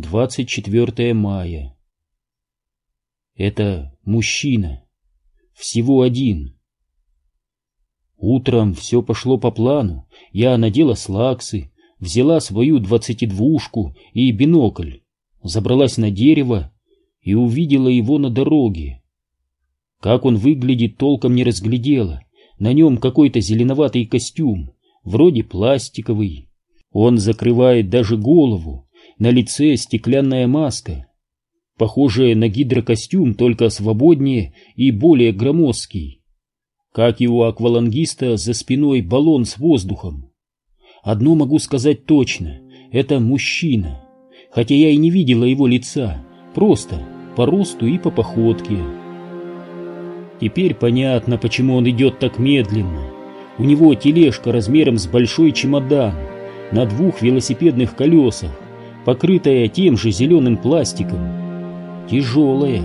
24 мая. Это мужчина. Всего один. Утром все пошло по плану. Я надела слаксы, взяла свою двадцатидвушку и бинокль, забралась на дерево и увидела его на дороге. Как он выглядит, толком не разглядела. На нем какой-то зеленоватый костюм, вроде пластиковый. Он закрывает даже голову, на лице стеклянная маска, похожая на гидрокостюм, только свободнее и более громоздкий. Как и у аквалангиста, за спиной баллон с воздухом. Одно могу сказать точно — это мужчина, хотя я и не видела его лица, просто по росту и по походке. Теперь понятно, почему он идет так медленно. У него тележка размером с большой чемодан на двух велосипедных колесах, покрытая тем же зеленым пластиком. Тяжелая.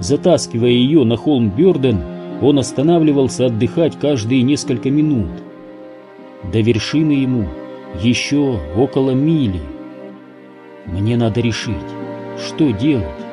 Затаскивая ее на холм Бёрден, он останавливался отдыхать каждые несколько минут. До вершины ему еще около мили. Мне надо решить, что делать.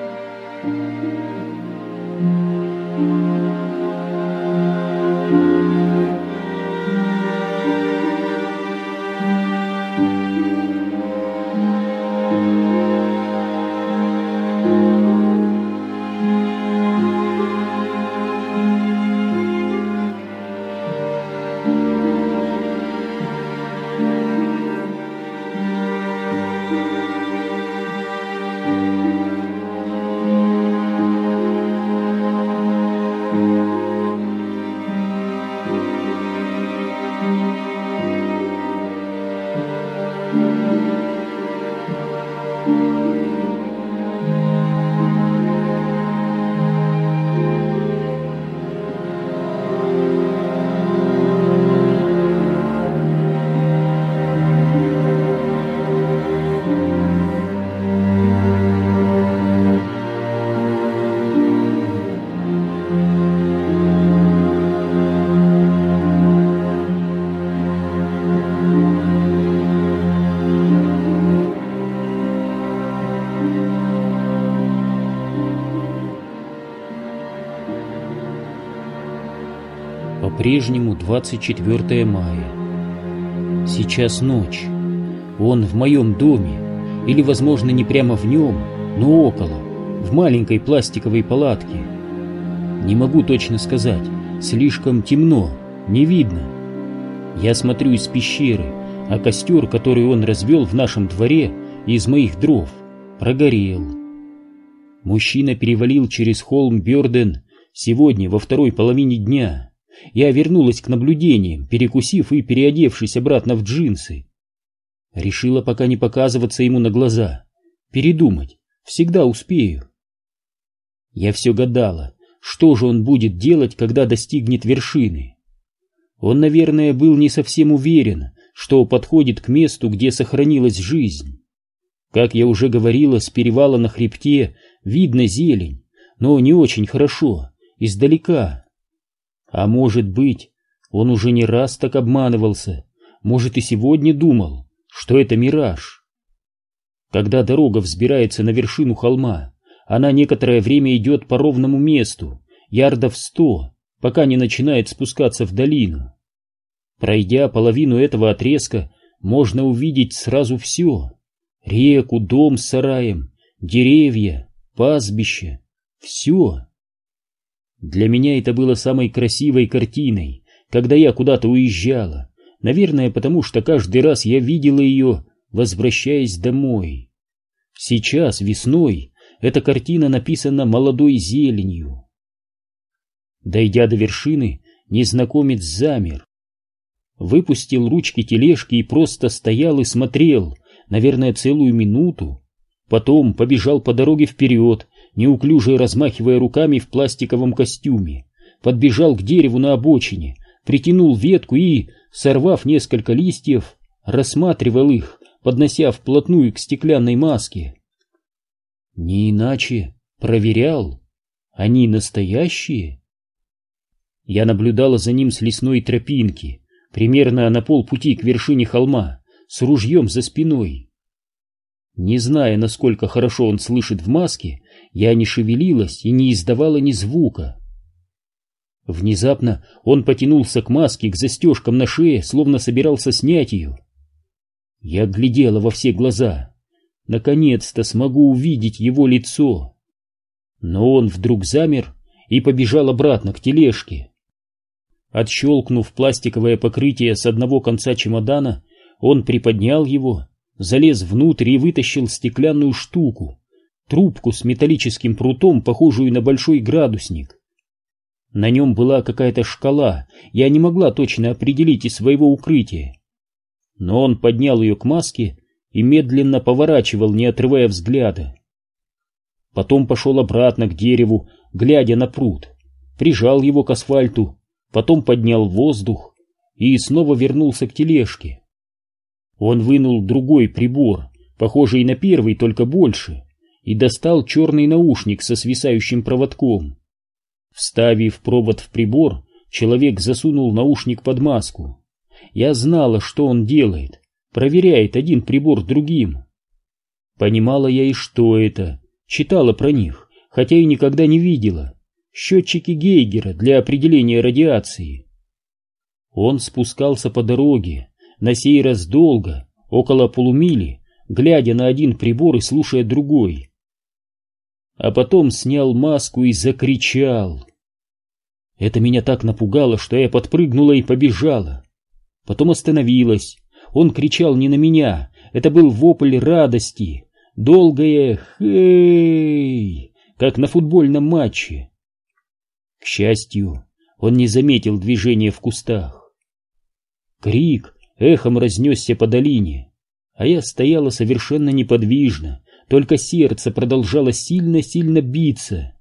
По-прежнему 24 мая. Сейчас ночь. Он в моем доме, или, возможно, не прямо в нем, но около, в маленькой пластиковой палатке. Не могу точно сказать, слишком темно, не видно. Я смотрю из пещеры, а костер, который он развел в нашем дворе из моих дров, прогорел. Мужчина перевалил через холм Бёрден сегодня во второй половине дня. Я вернулась к наблюдениям, перекусив и переодевшись обратно в джинсы. Решила пока не показываться ему на глаза. Передумать. Всегда успею. Я все гадала, что же он будет делать, когда достигнет вершины. Он, наверное, был не совсем уверен, что подходит к месту, где сохранилась жизнь. Как я уже говорила, с перевала на хребте видно зелень, но не очень хорошо, издалека. А может быть, он уже не раз так обманывался, может и сегодня думал, что это мираж. Когда дорога взбирается на вершину холма, она некоторое время идет по ровному месту, ярдов сто, пока не начинает спускаться в долину. Пройдя половину этого отрезка, можно увидеть сразу все. Реку, дом с сараем, деревья, пастбище, все. Для меня это было самой красивой картиной, когда я куда-то уезжала, наверное, потому что каждый раз я видела ее, возвращаясь домой. Сейчас, весной, эта картина написана молодой зеленью. Дойдя до вершины, незнакомец замер. Выпустил ручки тележки и просто стоял и смотрел, наверное, целую минуту. Потом побежал по дороге вперед, неуклюже размахивая руками в пластиковом костюме, подбежал к дереву на обочине, притянул ветку и, сорвав несколько листьев, рассматривал их, поднося вплотную к стеклянной маске. Не иначе проверял, они настоящие. Я наблюдала за ним с лесной тропинки, примерно на полпути к вершине холма, с ружьем за спиной. Не зная, насколько хорошо он слышит в маске, я не шевелилась и не издавала ни звука. Внезапно он потянулся к маске, к застежкам на шее, словно собирался снять ее. Я глядела во все глаза. Наконец-то смогу увидеть его лицо. Но он вдруг замер и побежал обратно к тележке. Отщелкнув пластиковое покрытие с одного конца чемодана, он приподнял его, залез внутрь и вытащил стеклянную штуку, трубку с металлическим прутом, похожую на большой градусник. На нем была какая-то шкала, я не могла точно определить из своего укрытия. Но он поднял ее к маске и медленно поворачивал, не отрывая взгляда. Потом пошел обратно к дереву, глядя на пруд, прижал его к асфальту, потом поднял воздух и снова вернулся к тележке. Он вынул другой прибор, похожий на первый, только больше, и достал черный наушник со свисающим проводком. Вставив провод в прибор, человек засунул наушник под маску. Я знала, что он делает, проверяет один прибор другим. Понимала я и что это, читала про них, хотя и никогда не видела. Счетчики Гейгера для определения радиации. Он спускался по дороге, на сей раз долго, около полумили, глядя на один прибор и слушая другой а потом снял маску и закричал. Это меня так напугало, что я подпрыгнула и побежала. Потом остановилась. Он кричал не на меня, это был вопль радости, долгое «Хей!», как на футбольном матче. К счастью, он не заметил движения в кустах. Крик эхом разнесся по долине, а я стояла совершенно неподвижно, только сердце продолжало сильно-сильно биться.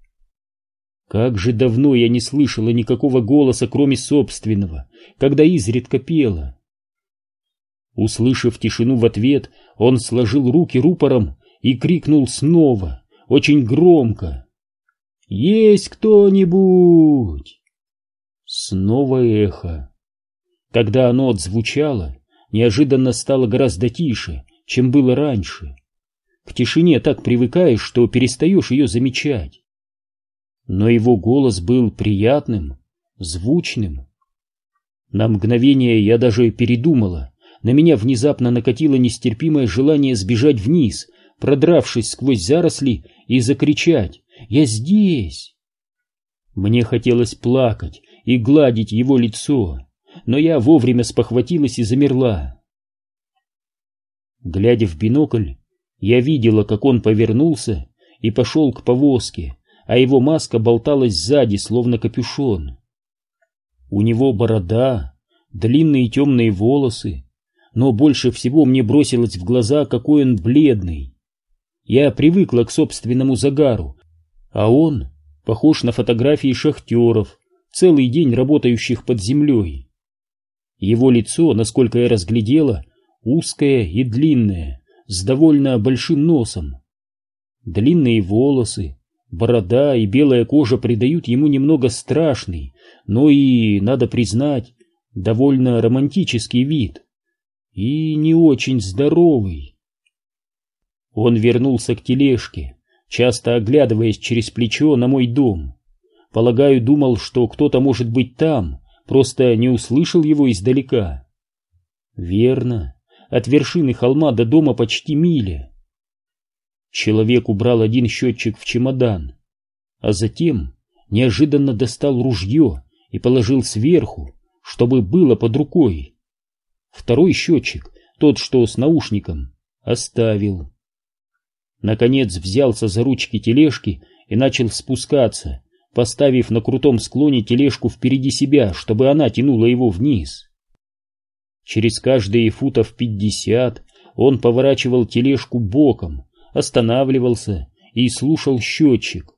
Как же давно я не слышала никакого голоса, кроме собственного, когда изредка пела. Услышав тишину в ответ, он сложил руки рупором и крикнул снова, очень громко. «Есть кто-нибудь?» Снова эхо. Когда оно отзвучало, неожиданно стало гораздо тише, чем было раньше. К тишине так привыкаешь, что перестаешь ее замечать. Но его голос был приятным, звучным. На мгновение я даже передумала. На меня внезапно накатило нестерпимое желание сбежать вниз, продравшись сквозь заросли и закричать «Я здесь!». Мне хотелось плакать и гладить его лицо, но я вовремя спохватилась и замерла. Глядя в бинокль, я видела, как он повернулся и пошел к повозке, а его маска болталась сзади, словно капюшон. У него борода, длинные темные волосы, но больше всего мне бросилось в глаза, какой он бледный. Я привыкла к собственному загару, а он похож на фотографии шахтеров, целый день работающих под землей. Его лицо, насколько я разглядела, узкое и длинное, с довольно большим носом. Длинные волосы, борода и белая кожа придают ему немного страшный, но и, надо признать, довольно романтический вид. И не очень здоровый. Он вернулся к тележке, часто оглядываясь через плечо на мой дом. Полагаю, думал, что кто-то может быть там, просто не услышал его издалека. Верно. От вершины холма до дома почти миля. Человек убрал один счетчик в чемодан, а затем неожиданно достал ружье и положил сверху, чтобы было под рукой. Второй счетчик, тот, что с наушником, оставил. Наконец взялся за ручки тележки и начал спускаться, поставив на крутом склоне тележку впереди себя, чтобы она тянула его вниз. Через каждые футов пятьдесят он поворачивал тележку боком, останавливался и слушал счетчик.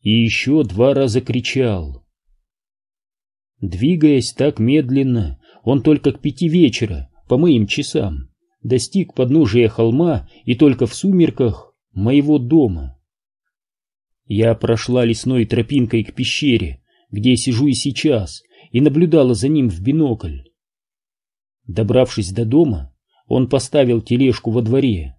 И еще два раза кричал. Двигаясь так медленно, он только к пяти вечера, по моим часам, достиг подножия холма и только в сумерках моего дома. Я прошла лесной тропинкой к пещере, где сижу и сейчас, и наблюдала за ним в бинокль. Добравшись до дома, он поставил тележку во дворе.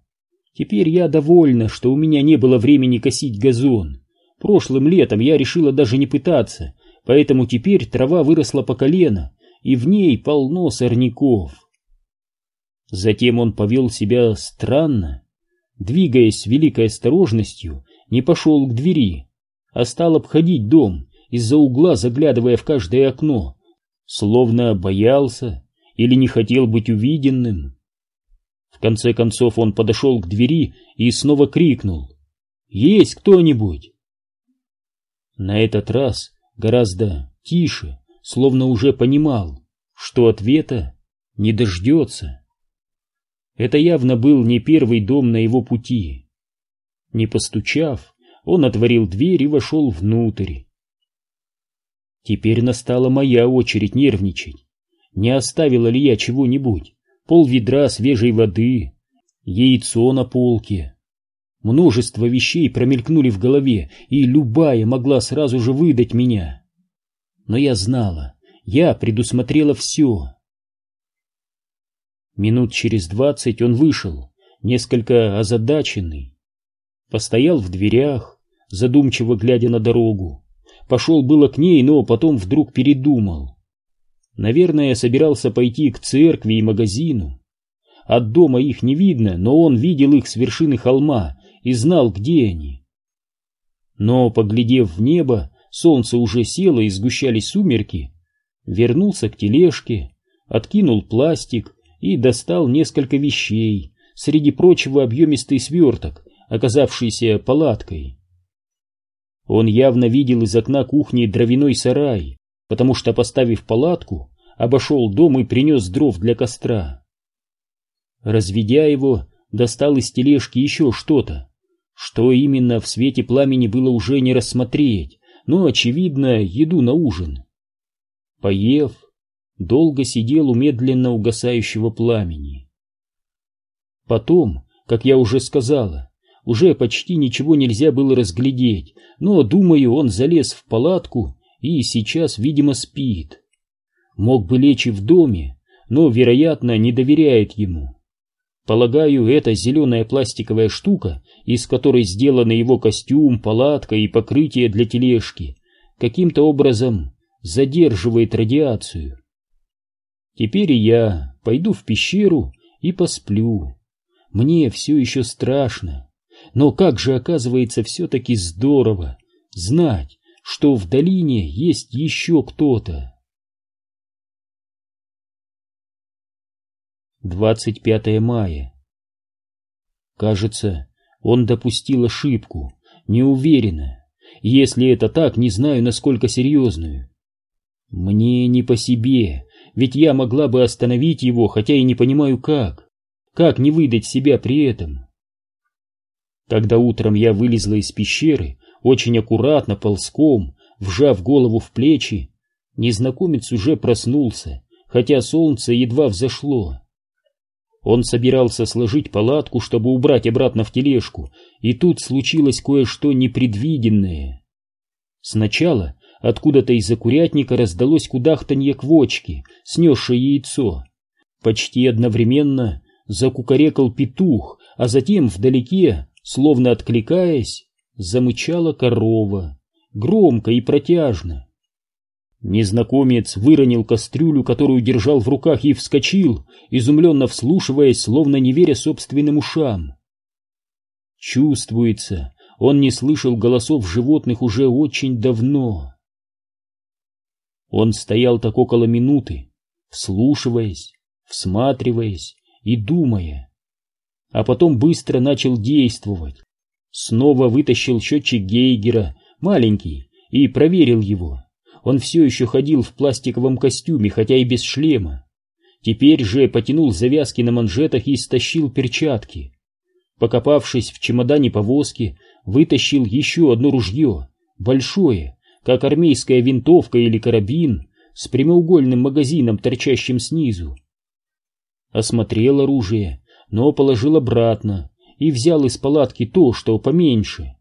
Теперь я довольна, что у меня не было времени косить газон. Прошлым летом я решила даже не пытаться, поэтому теперь трава выросла по колено, и в ней полно сорняков. Затем он повел себя странно. Двигаясь с великой осторожностью, не пошел к двери, а стал обходить дом, из-за угла заглядывая в каждое окно, словно боялся или не хотел быть увиденным. В конце концов он подошел к двери и снова крикнул «Есть кто-нибудь?» На этот раз гораздо тише, словно уже понимал, что ответа не дождется. Это явно был не первый дом на его пути. Не постучав, он отворил дверь и вошел внутрь. Теперь настала моя очередь нервничать. Не оставила ли я чего-нибудь? Пол ведра свежей воды, яйцо на полке. Множество вещей промелькнули в голове, и любая могла сразу же выдать меня. Но я знала, я предусмотрела все. Минут через двадцать он вышел, несколько озадаченный. Постоял в дверях, задумчиво глядя на дорогу. Пошел было к ней, но потом вдруг передумал. Наверное, собирался пойти к церкви и магазину. От дома их не видно, но он видел их с вершины холма и знал, где они. Но, поглядев в небо, солнце уже село и сгущались сумерки, вернулся к тележке, откинул пластик и достал несколько вещей, среди прочего объемистый сверток, оказавшийся палаткой. Он явно видел из окна кухни дровяной сарай, потому что, поставив палатку, обошел дом и принес дров для костра. Разведя его, достал из тележки еще что-то. Что именно в свете пламени было уже не рассмотреть, но, очевидно, еду на ужин. Поев, долго сидел у медленно угасающего пламени. Потом, как я уже сказала, уже почти ничего нельзя было разглядеть, но, думаю, он залез в палатку и сейчас, видимо, спит. Мог бы лечь и в доме, но, вероятно, не доверяет ему. Полагаю, эта зеленая пластиковая штука, из которой сделаны его костюм, палатка и покрытие для тележки, каким-то образом задерживает радиацию. Теперь я пойду в пещеру и посплю. Мне все еще страшно. Но как же оказывается все-таки здорово знать, что в долине есть еще кто-то. 25 мая. Кажется, он допустил ошибку, неуверенно. Если это так, не знаю, насколько серьезную. Мне не по себе, ведь я могла бы остановить его, хотя и не понимаю как. Как не выдать себя при этом? Когда утром я вылезла из пещеры, очень аккуратно, ползком, вжав голову в плечи, незнакомец уже проснулся, хотя солнце едва взошло. Он собирался сложить палатку, чтобы убрать обратно в тележку, и тут случилось кое-что непредвиденное. Сначала откуда-то из-за курятника раздалось кудахтанье квочки, снесшее яйцо. Почти одновременно закукарекал петух, а затем вдалеке Словно откликаясь, замычала корова, громко и протяжно. Незнакомец выронил кастрюлю, которую держал в руках, и вскочил, изумленно вслушиваясь, словно не веря собственным ушам. Чувствуется, он не слышал голосов животных уже очень давно. Он стоял так около минуты, вслушиваясь, всматриваясь и думая а потом быстро начал действовать. Снова вытащил счетчик Гейгера, маленький, и проверил его. Он все еще ходил в пластиковом костюме, хотя и без шлема. Теперь же потянул завязки на манжетах и стащил перчатки. Покопавшись в чемодане повозки, вытащил еще одно ружье, большое, как армейская винтовка или карабин, с прямоугольным магазином, торчащим снизу. Осмотрел оружие но положил обратно и взял из палатки то, что поменьше.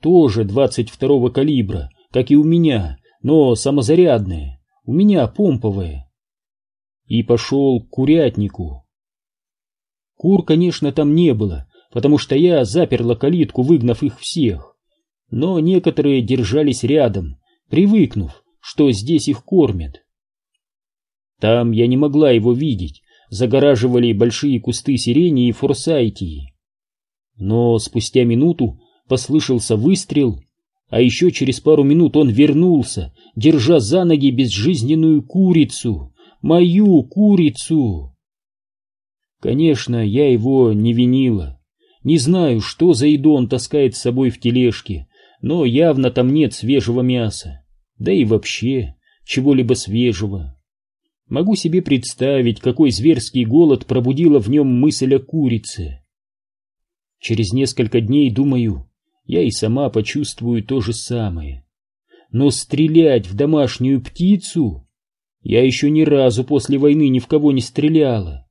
Тоже 22-го калибра, как и у меня, но самозарядное, у меня помповое. И пошел к курятнику. Кур, конечно, там не было, потому что я заперла калитку, выгнав их всех. Но некоторые держались рядом, привыкнув, что здесь их кормят. Там я не могла его видеть, загораживали большие кусты сирени и форсайтии. Но спустя минуту послышался выстрел, а еще через пару минут он вернулся, держа за ноги безжизненную курицу, мою курицу. Конечно, я его не винила. Не знаю, что за еду он таскает с собой в тележке, но явно там нет свежего мяса, да и вообще чего-либо свежего. Могу себе представить, какой зверский голод пробудила в нем мысль о курице. Через несколько дней, думаю, я и сама почувствую то же самое. Но стрелять в домашнюю птицу я еще ни разу после войны ни в кого не стреляла.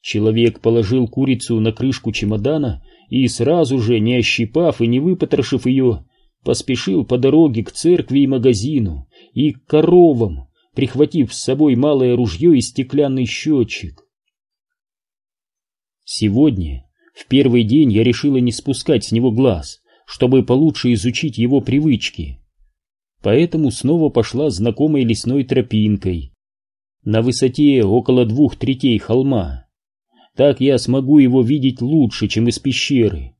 Человек положил курицу на крышку чемодана и сразу же, не ощипав и не выпотрошив ее, поспешил по дороге к церкви и магазину и к коровам, прихватив с собой малое ружье и стеклянный счетчик. Сегодня, в первый день, я решила не спускать с него глаз, чтобы получше изучить его привычки. Поэтому снова пошла знакомой лесной тропинкой. На высоте около двух третей холма. Так я смогу его видеть лучше, чем из пещеры.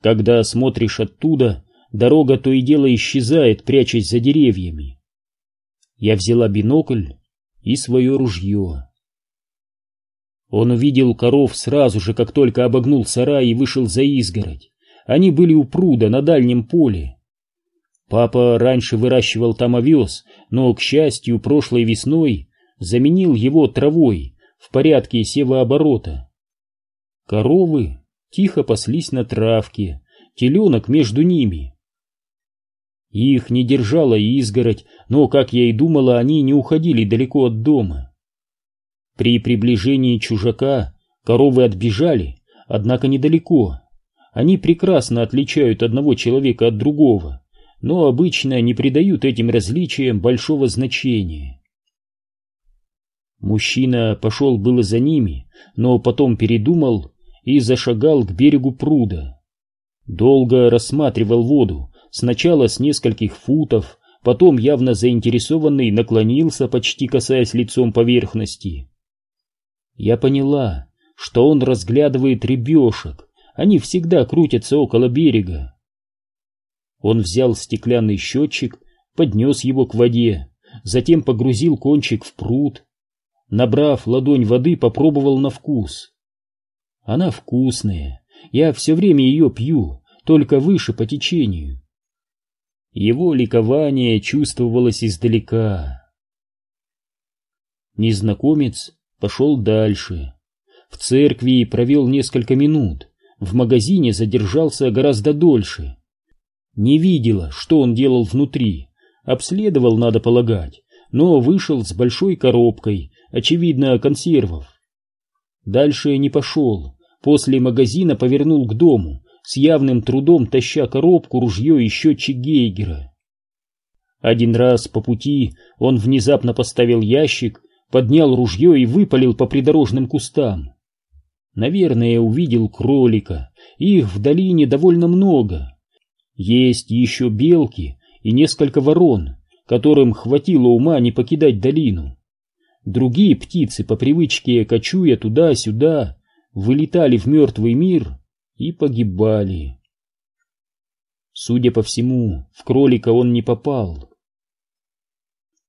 Когда смотришь оттуда, дорога то и дело исчезает, прячась за деревьями. Я взяла бинокль и свое ружье. Он увидел коров сразу же, как только обогнул сарай и вышел за изгородь. Они были у пруда на дальнем поле. Папа раньше выращивал там овес, но, к счастью, прошлой весной заменил его травой в порядке севооборота. Коровы тихо паслись на травке, теленок между ними. Их не держала изгородь, но, как я и думала, они не уходили далеко от дома. При приближении чужака коровы отбежали, однако недалеко. Они прекрасно отличают одного человека от другого, но обычно не придают этим различиям большого значения. Мужчина пошел было за ними, но потом передумал и зашагал к берегу пруда. Долго рассматривал воду, сначала с нескольких футов, потом явно заинтересованный наклонился, почти касаясь лицом поверхности. Я поняла, что он разглядывает рыбешек, они всегда крутятся около берега. Он взял стеклянный счетчик, поднес его к воде, затем погрузил кончик в пруд. Набрав ладонь воды, попробовал на вкус. Она вкусная, я все время ее пью, только выше по течению. Его ликование чувствовалось издалека. Незнакомец пошел дальше. В церкви провел несколько минут, в магазине задержался гораздо дольше. Не видела, что он делал внутри, обследовал, надо полагать, но вышел с большой коробкой, очевидно, консервов. Дальше не пошел, после магазина повернул к дому, с явным трудом таща коробку, ружье и счетчик Гейгера. Один раз по пути он внезапно поставил ящик, поднял ружье и выпалил по придорожным кустам. Наверное, увидел кролика, их в долине довольно много. Есть еще белки и несколько ворон, которым хватило ума не покидать долину. Другие птицы, по привычке кочуя туда-сюда, вылетали в мертвый мир и погибали. Судя по всему, в кролика он не попал.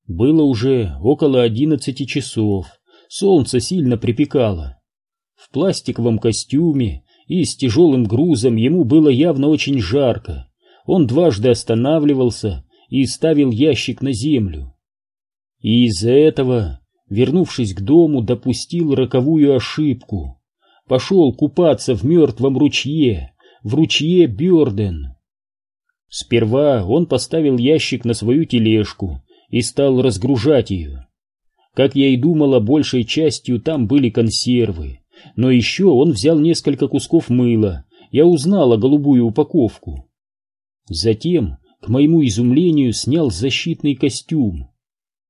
Было уже около одиннадцати часов, солнце сильно припекало. В пластиковом костюме и с тяжелым грузом ему было явно очень жарко. Он дважды останавливался и ставил ящик на землю. И из-за этого, вернувшись к дому, допустил роковую ошибку пошел купаться в мертвом ручье, в ручье Бёрден. Сперва он поставил ящик на свою тележку и стал разгружать ее. Как я и думала, большей частью там были консервы, но еще он взял несколько кусков мыла, я узнала голубую упаковку. Затем, к моему изумлению, снял защитный костюм.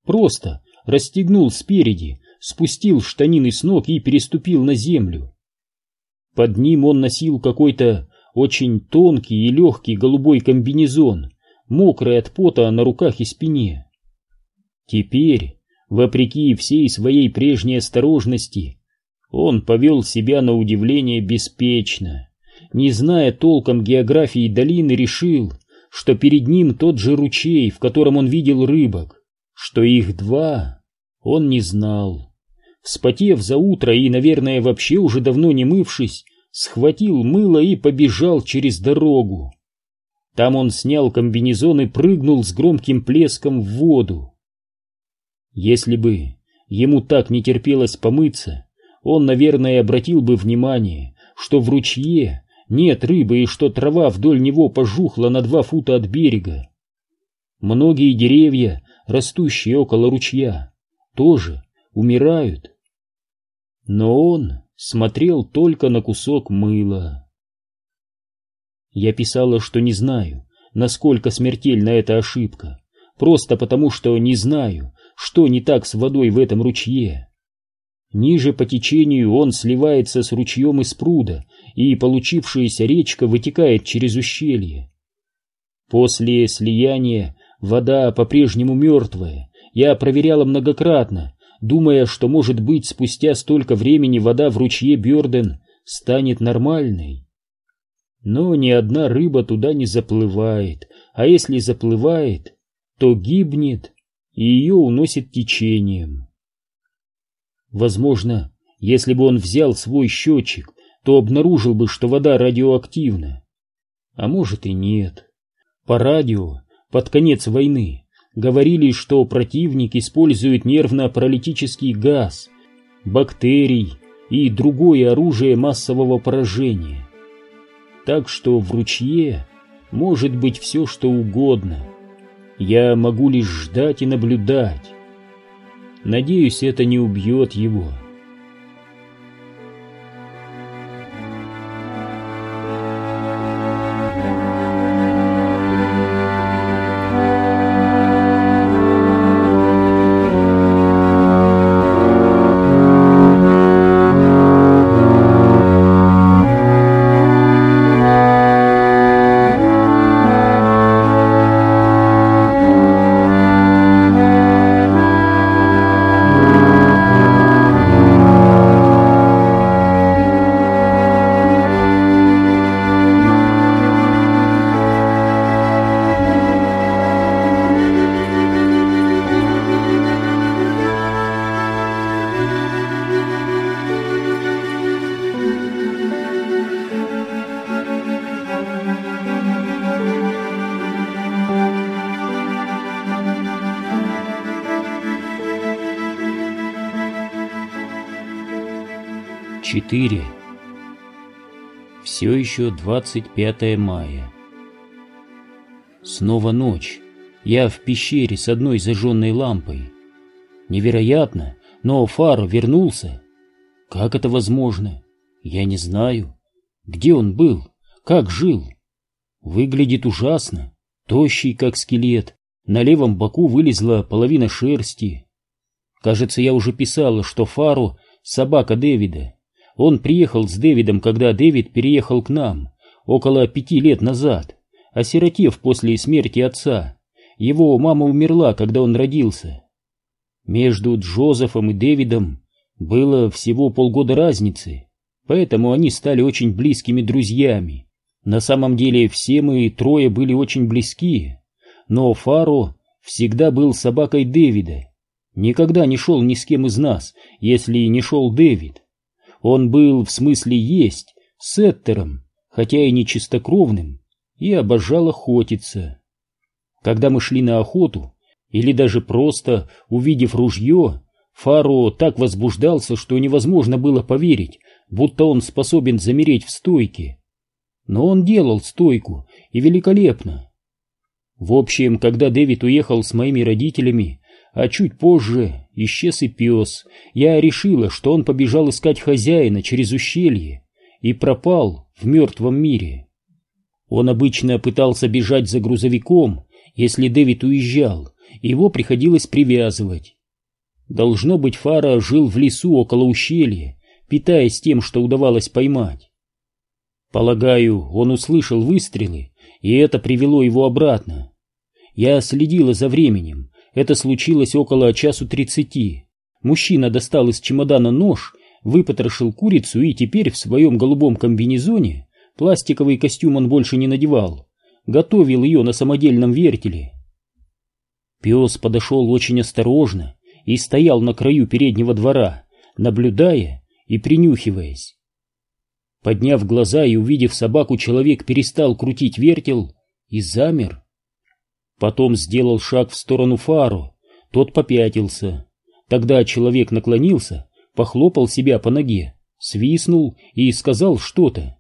Просто расстегнул спереди, спустил штанины с ног и переступил на землю. Под ним он носил какой-то очень тонкий и легкий голубой комбинезон, мокрый от пота на руках и спине. Теперь, вопреки всей своей прежней осторожности, он повел себя на удивление беспечно. Не зная толком географии долины, решил, что перед ним тот же ручей, в котором он видел рыбок, что их два, он не знал. Вспотев за утро и, наверное, вообще уже давно не мывшись, схватил мыло и побежал через дорогу. Там он снял комбинезон и прыгнул с громким плеском в воду. Если бы ему так не терпелось помыться, он, наверное, обратил бы внимание, что в ручье нет рыбы и что трава вдоль него пожухла на два фута от берега. Многие деревья, растущие около ручья, тоже умирают. Но он смотрел только на кусок мыла. Я писала, что не знаю, насколько смертельна эта ошибка, просто потому, что не знаю, что не так с водой в этом ручье. Ниже по течению он сливается с ручьем из пруда, и получившаяся речка вытекает через ущелье. После слияния вода по-прежнему мертвая, я проверяла многократно, думая, что, может быть, спустя столько времени вода в ручье Бёрден станет нормальной. Но ни одна рыба туда не заплывает, а если заплывает, то гибнет, и ее уносит течением. Возможно, если бы он взял свой счетчик, то обнаружил бы, что вода радиоактивна. А может и нет. По радио под конец войны говорили, что противник использует нервно-паралитический газ, бактерий и другое оружие массового поражения. Так что в ручье может быть все, что угодно. Я могу лишь ждать и наблюдать. Надеюсь, это не убьет его. Четыре. Все еще 25 мая. Снова ночь. Я в пещере с одной зажженной лампой. Невероятно, но Фаро вернулся. Как это возможно? Я не знаю. Где он был? Как жил? Выглядит ужасно. Тощий, как скелет. На левом боку вылезла половина шерсти. Кажется, я уже писала, что Фаро — собака Дэвида. Он приехал с Дэвидом, когда Дэвид переехал к нам, около пяти лет назад, осиротев после смерти отца. Его мама умерла, когда он родился. Между Джозефом и Дэвидом было всего полгода разницы, поэтому они стали очень близкими друзьями. На самом деле все мы трое были очень близки, но Фаро всегда был собакой Дэвида. Никогда не шел ни с кем из нас, если не шел Дэвид. Он был, в смысле есть, сеттером, хотя и не чистокровным, и обожал охотиться. Когда мы шли на охоту, или даже просто, увидев ружье, Фаро так возбуждался, что невозможно было поверить, будто он способен замереть в стойке. Но он делал стойку, и великолепно. В общем, когда Дэвид уехал с моими родителями, а чуть позже исчез и пес. Я решила, что он побежал искать хозяина через ущелье и пропал в мертвом мире. Он обычно пытался бежать за грузовиком, если Дэвид уезжал, его приходилось привязывать. Должно быть, Фара жил в лесу около ущелья, питаясь тем, что удавалось поймать. Полагаю, он услышал выстрелы, и это привело его обратно. Я следила за временем. Это случилось около часу тридцати. Мужчина достал из чемодана нож, выпотрошил курицу и теперь в своем голубом комбинезоне, пластиковый костюм он больше не надевал, готовил ее на самодельном вертеле. Пес подошел очень осторожно и стоял на краю переднего двора, наблюдая и принюхиваясь. Подняв глаза и увидев собаку, человек перестал крутить вертел и замер. Потом сделал шаг в сторону фару, тот попятился. Тогда человек наклонился, похлопал себя по ноге, свистнул и сказал что-то.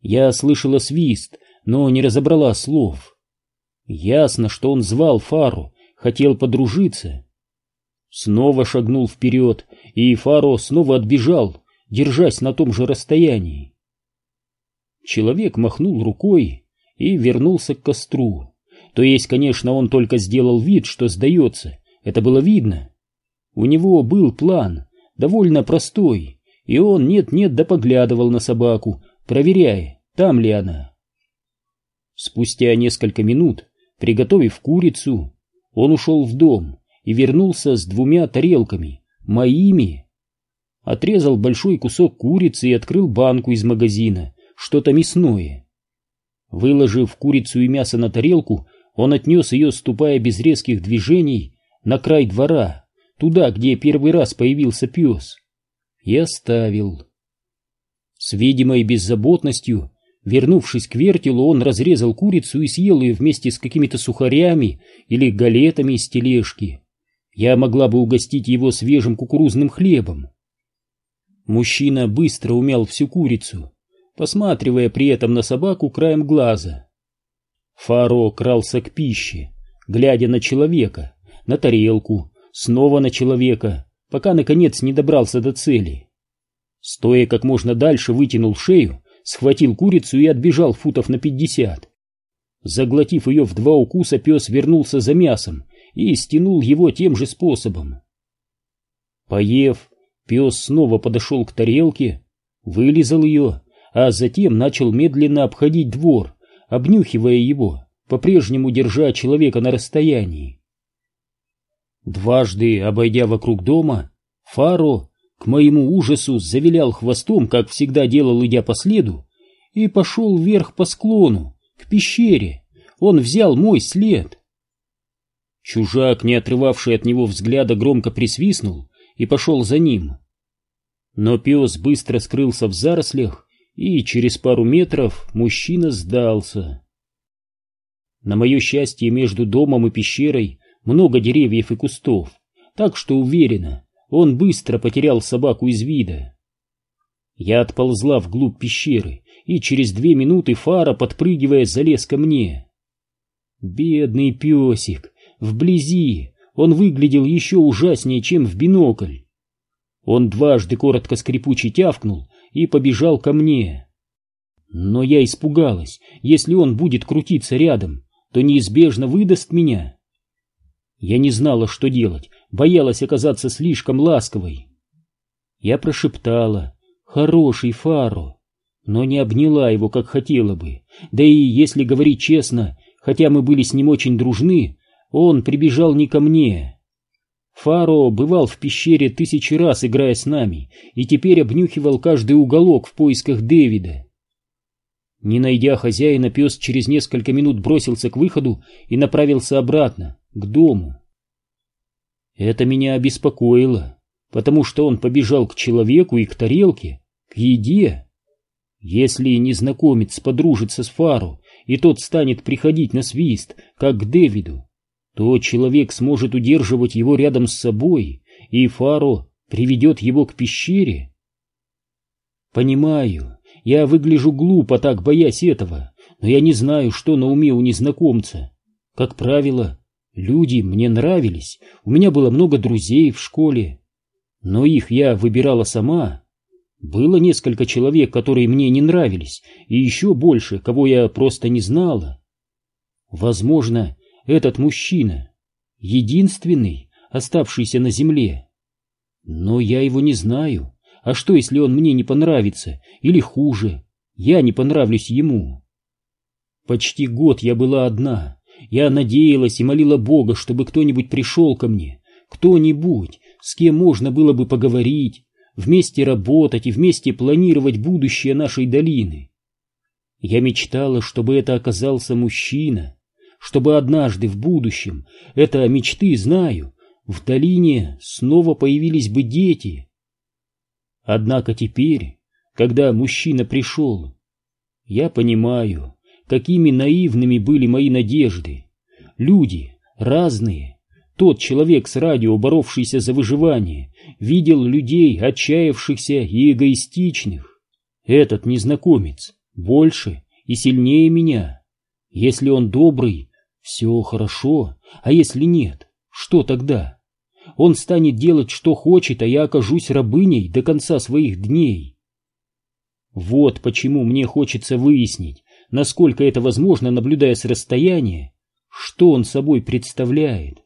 Я слышала свист, но не разобрала слов. Ясно, что он звал Фару, хотел подружиться. Снова шагнул вперед, и Фаро снова отбежал, держась на том же расстоянии. Человек махнул рукой и вернулся к костру. То есть, конечно, он только сделал вид, что сдается. Это было видно. У него был план, довольно простой, и он нет-нет да поглядывал на собаку, проверяя, там ли она. Спустя несколько минут, приготовив курицу, он ушел в дом и вернулся с двумя тарелками, моими. Отрезал большой кусок курицы и открыл банку из магазина, что-то мясное. Выложив курицу и мясо на тарелку, он отнес ее, ступая без резких движений, на край двора, туда, где первый раз появился пес, и оставил. С видимой беззаботностью, вернувшись к вертелу, он разрезал курицу и съел ее вместе с какими-то сухарями или галетами из тележки. Я могла бы угостить его свежим кукурузным хлебом. Мужчина быстро умял всю курицу, посматривая при этом на собаку краем глаза. Фаро крался к пище, глядя на человека, на тарелку, снова на человека, пока, наконец, не добрался до цели. Стоя как можно дальше, вытянул шею, схватил курицу и отбежал футов на пятьдесят. Заглотив ее в два укуса, пес вернулся за мясом и стянул его тем же способом. Поев, пес снова подошел к тарелке, вылезал ее а затем начал медленно обходить двор, обнюхивая его, по-прежнему держа человека на расстоянии. Дважды, обойдя вокруг дома, Фаро, к моему ужасу, завилял хвостом, как всегда делал, идя по следу, и пошел вверх по склону, к пещере. Он взял мой след. Чужак, не отрывавший от него взгляда, громко присвистнул и пошел за ним. Но пес быстро скрылся в зарослях, и через пару метров мужчина сдался. На мое счастье, между домом и пещерой много деревьев и кустов, так что уверена, он быстро потерял собаку из вида. Я отползла вглубь пещеры, и через две минуты Фара, подпрыгивая, залез ко мне. Бедный песик, вблизи он выглядел еще ужаснее, чем в бинокль. Он дважды коротко скрипуче тявкнул и побежал ко мне. Но я испугалась, если он будет крутиться рядом, то неизбежно выдаст меня. Я не знала, что делать, боялась оказаться слишком ласковой. Я прошептала «Хороший Фаро», но не обняла его, как хотела бы. Да и, если говорить честно, хотя мы были с ним очень дружны, он прибежал не ко мне, Фаро бывал в пещере тысячи раз, играя с нами, и теперь обнюхивал каждый уголок в поисках Дэвида. Не найдя хозяина, пес через несколько минут бросился к выходу и направился обратно, к дому. Это меня обеспокоило, потому что он побежал к человеку и к тарелке, к еде. Если незнакомец подружится с Фаро, и тот станет приходить на свист, как к Дэвиду, то человек сможет удерживать его рядом с собой, и Фаро приведет его к пещере. Понимаю, я выгляжу глупо так, боясь этого, но я не знаю, что на уме у незнакомца. Как правило, люди мне нравились, у меня было много друзей в школе, но их я выбирала сама. Было несколько человек, которые мне не нравились, и еще больше, кого я просто не знала. Возможно, этот мужчина, единственный, оставшийся на земле. Но я его не знаю. А что, если он мне не понравится, или хуже? я не понравлюсь ему. Почти год я была одна. Я надеялась и молила Бога, чтобы кто-нибудь пришел ко мне, кто-нибудь, с кем можно было бы поговорить, вместе работать и вместе планировать будущее нашей долины. Я мечтала, чтобы это оказался мужчина, чтобы однажды в будущем, это мечты знаю, в долине снова появились бы дети. Однако теперь, когда мужчина пришел, я понимаю, какими наивными были мои надежды. Люди разные. Тот человек с радио, боровшийся за выживание, видел людей, отчаявшихся и эгоистичных. Этот незнакомец больше и сильнее меня. Если он добрый, все хорошо, а если нет, что тогда? Он станет делать, что хочет, а я окажусь рабыней до конца своих дней. Вот почему мне хочется выяснить, насколько это возможно, наблюдая с расстояния, что он собой представляет.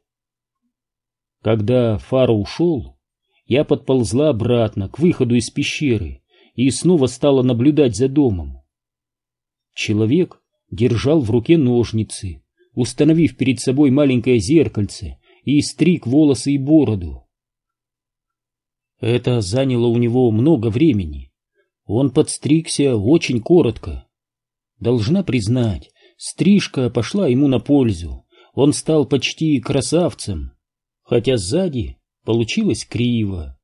Когда Фара ушел, я подползла обратно к выходу из пещеры и снова стала наблюдать за домом. Человек держал в руке ножницы, установив перед собой маленькое зеркальце и стриг волосы и бороду. Это заняло у него много времени. Он подстригся очень коротко. Должна признать, стрижка пошла ему на пользу. Он стал почти красавцем, хотя сзади получилось криво.